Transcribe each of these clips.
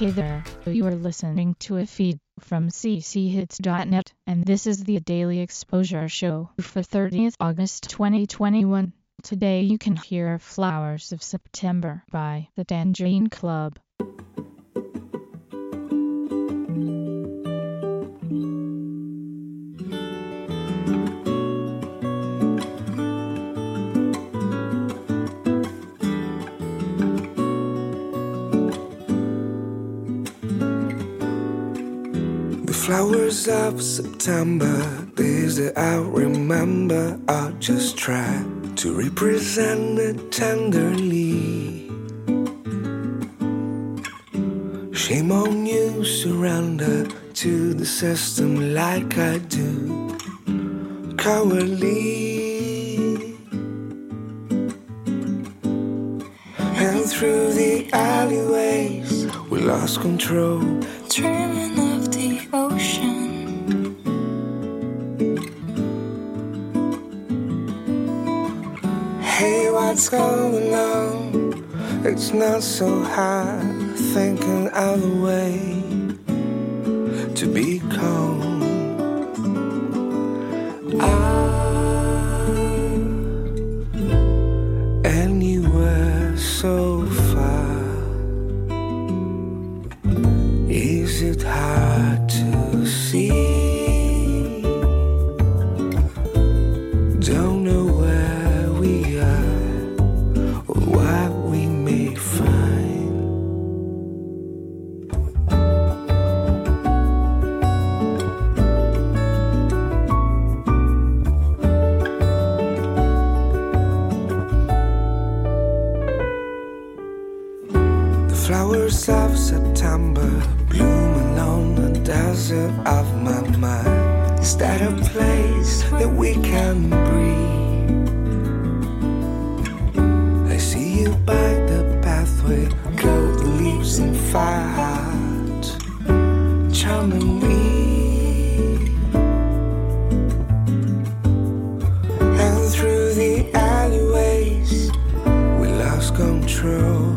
Hey there, you are listening to a feed from cchits.net, and this is the Daily Exposure Show for 30th August 2021. Today you can hear Flowers of September by the Tangerine Club. Flowers of September, days that I remember, I'll just try to represent it tenderly. Shame on you, surrender to the system like I do. Cowardly. And through the alleyways, we lost control. dreaming Hey, what's going on? It's not so hard thinking out the way to be calm. Ah, anywhere so far. Is it hard flowers of September blooming on the desert of my mind. Is that a place that we can breathe? I see you by the pathway, the leaves in fire heart, charmingly. And through the alleyways, we lost control,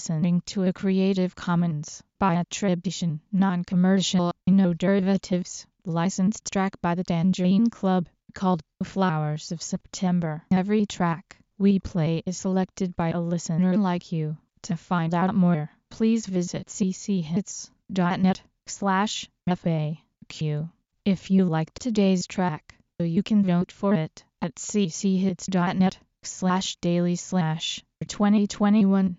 listening to a Creative Commons by attribution, non-commercial, no derivatives, licensed track by the Tangerine Club, called Flowers of September. Every track we play is selected by a listener like you. To find out more, please visit cchits.net slash FAQ. If you liked today's track, you can vote for it at cchits.net slash daily slash 2021